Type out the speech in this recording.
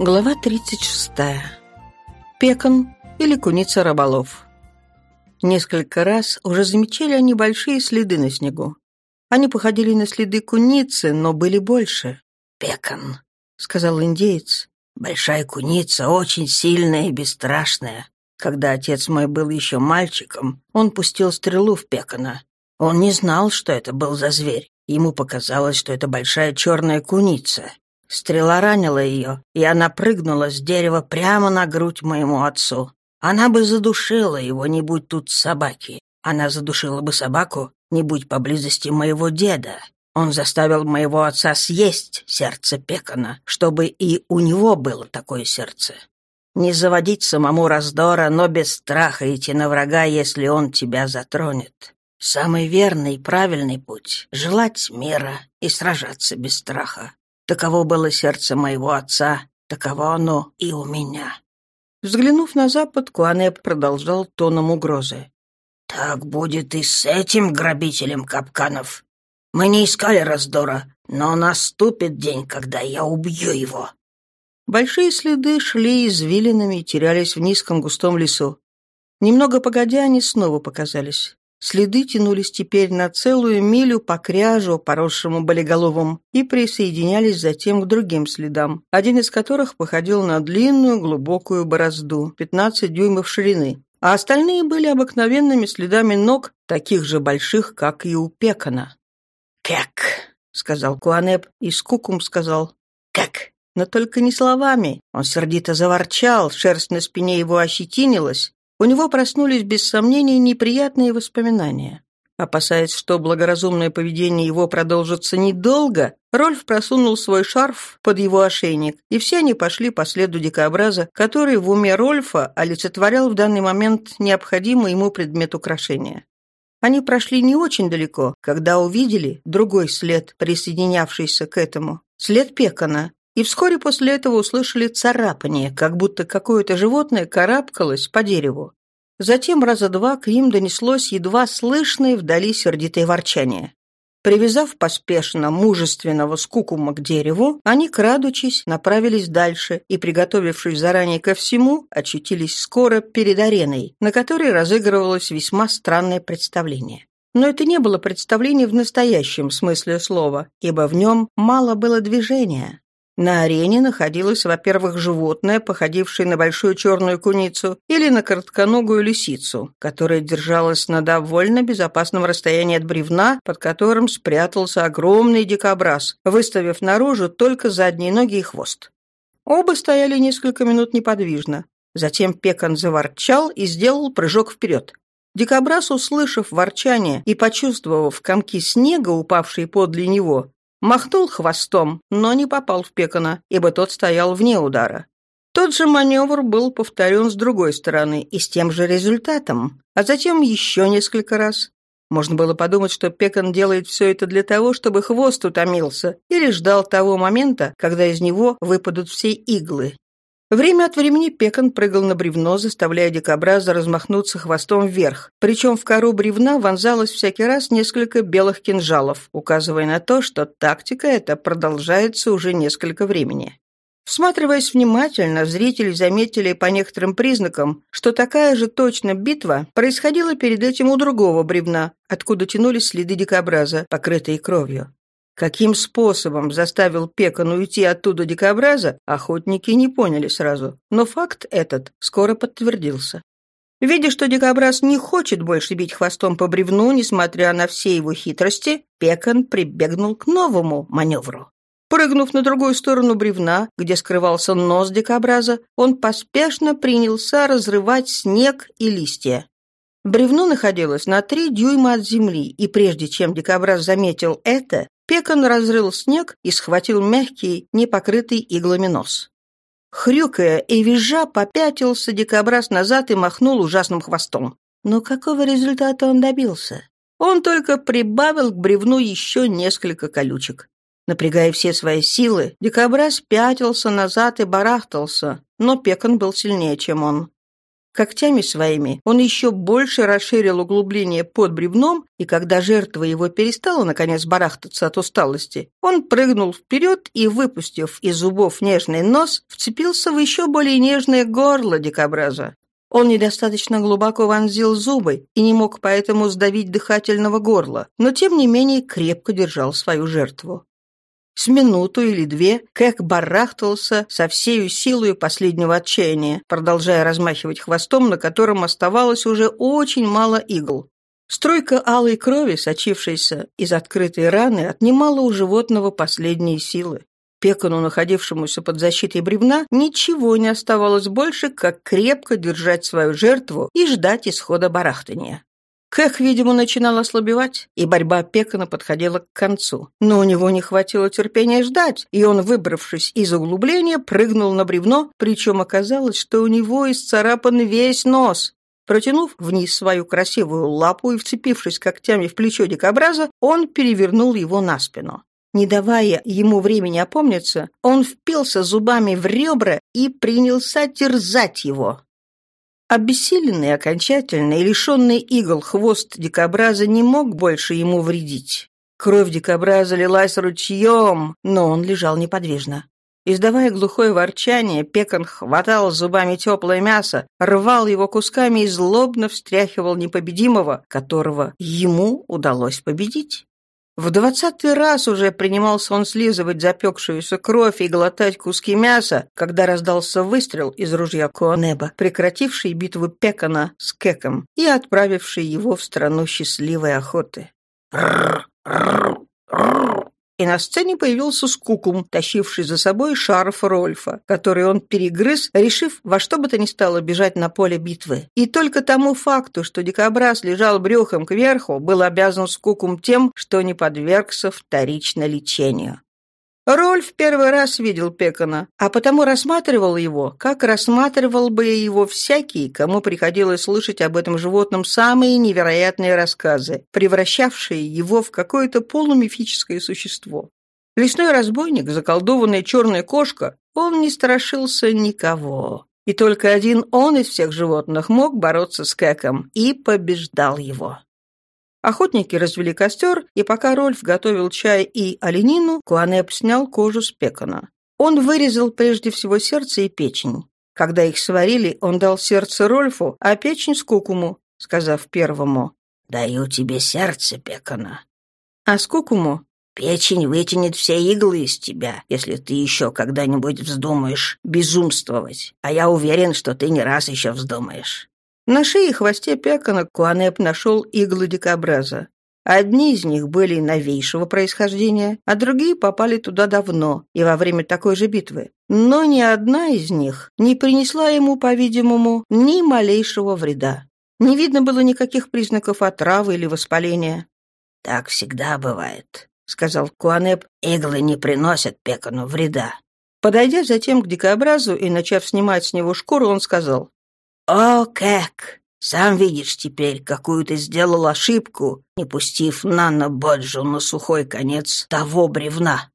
Глава 36. Пекан или куница рыболов. Несколько раз уже замечали они большие следы на снегу. Они походили на следы куницы, но были больше. «Пекан», — сказал индеец. «Большая куница, очень сильная и бесстрашная. Когда отец мой был еще мальчиком, он пустил стрелу в Пекана. Он не знал, что это был за зверь. Ему показалось, что это большая черная куница. Стрела ранила ее, и она прыгнула с дерева прямо на грудь моему отцу. Она бы задушила его, не будь тут собаки. Она задушила бы собаку, не будь поблизости моего деда. Он заставил моего отца съесть сердце Пекана, чтобы и у него было такое сердце. Не заводить самому раздора, но без страха идти на врага, если он тебя затронет. Самый верный и правильный путь — желать мира и сражаться без страха. Таково было сердце моего отца, таково оно и у меня». Взглянув на запад, Куанеп продолжал тоном угрозы. «Так будет и с этим грабителем капканов. Мы не искали раздора, но наступит день, когда я убью его». Большие следы шли извилинами и терялись в низком густом лесу. Немного погодя, они снова показались. Следы тянулись теперь на целую милю по кряжу, поросшему болиголовым, и присоединялись затем к другим следам, один из которых походил на длинную глубокую борозду, 15 дюймов ширины, а остальные были обыкновенными следами ног, таких же больших, как и у Пекана. «Как?» — сказал Куанеп, и Скукум сказал «Как?» но только не словами. Он сердито заворчал, шерсть на спине его ощетинилась, у него проснулись без сомнения неприятные воспоминания. Опасаясь, что благоразумное поведение его продолжится недолго, Рольф просунул свой шарф под его ошейник, и все они пошли по следу дикообраза, который в уме Рольфа олицетворял в данный момент необходимый ему предмет украшения. Они прошли не очень далеко, когда увидели другой след, присоединявшийся к этому. След Пекана, и вскоре после этого услышали царапание, как будто какое-то животное карабкалось по дереву. Затем раза два к ним донеслось едва слышное вдали сердитое ворчание. Привязав поспешно мужественного скукума к дереву, они, крадучись, направились дальше и, приготовившись заранее ко всему, очутились скоро перед ареной, на которой разыгрывалось весьма странное представление. Но это не было представление в настоящем смысле слова, ибо в нем мало было движения. На арене находилось, во-первых, животное, походившее на большую черную куницу, или на коротконогую лисицу, которая держалась на довольно безопасном расстоянии от бревна, под которым спрятался огромный дикобраз, выставив наружу только задние ноги и хвост. Оба стояли несколько минут неподвижно. Затем Пекан заворчал и сделал прыжок вперед. Дикобраз, услышав ворчание и почувствовав комки снега, упавшие подле него, Махнул хвостом, но не попал в Пекана, ибо тот стоял вне удара. Тот же маневр был повторен с другой стороны и с тем же результатом, а затем еще несколько раз. Можно было подумать, что Пекан делает все это для того, чтобы хвост утомился, или ждал того момента, когда из него выпадут все иглы. Время от времени Пекан прыгал на бревно, заставляя дикобраза размахнуться хвостом вверх. Причем в кору бревна вонзалось всякий раз несколько белых кинжалов, указывая на то, что тактика эта продолжается уже несколько времени. Всматриваясь внимательно, зрители заметили по некоторым признакам, что такая же точно битва происходила перед этим у другого бревна, откуда тянулись следы дикобраза, покрытые кровью. Каким способом заставил Пекан уйти оттуда дикобраза, охотники не поняли сразу, но факт этот скоро подтвердился. Видя, что дикобраз не хочет больше бить хвостом по бревну, несмотря на все его хитрости, Пекан прибегнул к новому маневру. Прыгнув на другую сторону бревна, где скрывался нос дикобраза, он поспешно принялся разрывать снег и листья. Бревно находилось на три дюйма от земли, и прежде чем дикобраз заметил это, Пекан разрыл снег и схватил мягкий, непокрытый иглами нос. Хрюкая и визжа попятился дикобраз назад и махнул ужасным хвостом. Но какого результата он добился? Он только прибавил к бревну еще несколько колючек. Напрягая все свои силы, дикобраз пятился назад и барахтался, но Пекан был сильнее, чем он. Когтями своими он еще больше расширил углубление под бревном, и когда жертва его перестала, наконец, барахтаться от усталости, он прыгнул вперед и, выпустив из зубов нежный нос, вцепился в еще более нежное горло дикобраза. Он недостаточно глубоко вонзил зубы и не мог поэтому сдавить дыхательного горла, но тем не менее крепко держал свою жертву. С минуту или две Кэк барахтался со всею силой последнего отчаяния, продолжая размахивать хвостом, на котором оставалось уже очень мало игл. Стройка алой крови, сочившейся из открытой раны, отнимала у животного последние силы. Пекану, находившемуся под защитой бревна, ничего не оставалось больше, как крепко держать свою жертву и ждать исхода барахтания. Кэх, видимо, начинал ослабевать, и борьба Пекана подходила к концу. Но у него не хватило терпения ждать, и он, выбравшись из углубления, прыгнул на бревно, причем оказалось, что у него исцарапан весь нос. Протянув вниз свою красивую лапу и вцепившись когтями в плечо дикобраза, он перевернул его на спину. Не давая ему времени опомниться, он впился зубами в ребра и принялся терзать его. Обессиленный окончательно и лишенный игл хвост дикобраза не мог больше ему вредить. Кровь дикобраза лилась ручьем, но он лежал неподвижно. Издавая глухое ворчание, Пекан хватал зубами теплое мясо, рвал его кусками и злобно встряхивал непобедимого, которого ему удалось победить. В двадцатый раз уже принимался он слизывать запекшуюся кровь и глотать куски мяса, когда раздался выстрел из ружья Коанеба, прекративший битву Пекана с Кеком и отправивший его в страну счастливой охоты и на сцене появился Скукум, тащивший за собой шарф Рольфа, который он перегрыз, решив во что бы то ни стало бежать на поле битвы. И только тому факту, что дикобраз лежал брюхом кверху, был обязан Скукум тем, что не подвергся вторично лечению. Рольф первый раз видел Пекона, а потому рассматривал его, как рассматривал бы его всякий, кому приходилось слышать об этом животном самые невероятные рассказы, превращавшие его в какое-то полумифическое существо. Лесной разбойник, заколдованная черная кошка, он не страшился никого. И только один он из всех животных мог бороться с Кэком и побеждал его. Охотники развели костер, и пока Рольф готовил чай и оленину, Куанеп снял кожу с пекана. Он вырезал прежде всего сердце и печень. Когда их сварили, он дал сердце Рольфу, а печень Скукуму, сказав первому «Даю тебе сердце, пекана». А Скукуму «Печень вытянет все иглы из тебя, если ты еще когда-нибудь вздумаешь безумствовать, а я уверен, что ты не раз еще вздумаешь». На шее и хвосте Пекана Куанеп нашел иглы дикобраза. Одни из них были новейшего происхождения, а другие попали туда давно и во время такой же битвы. Но ни одна из них не принесла ему, по-видимому, ни малейшего вреда. Не видно было никаких признаков отравы или воспаления. «Так всегда бывает», — сказал Куанеп. «Иглы не приносят Пекану вреда». Подойдя затем к дикобразу и начав снимать с него шкуру, он сказал, «О, Кэк, сам видишь теперь, какую ты сделал ошибку, не пустив Нана Боджу на сухой конец того бревна.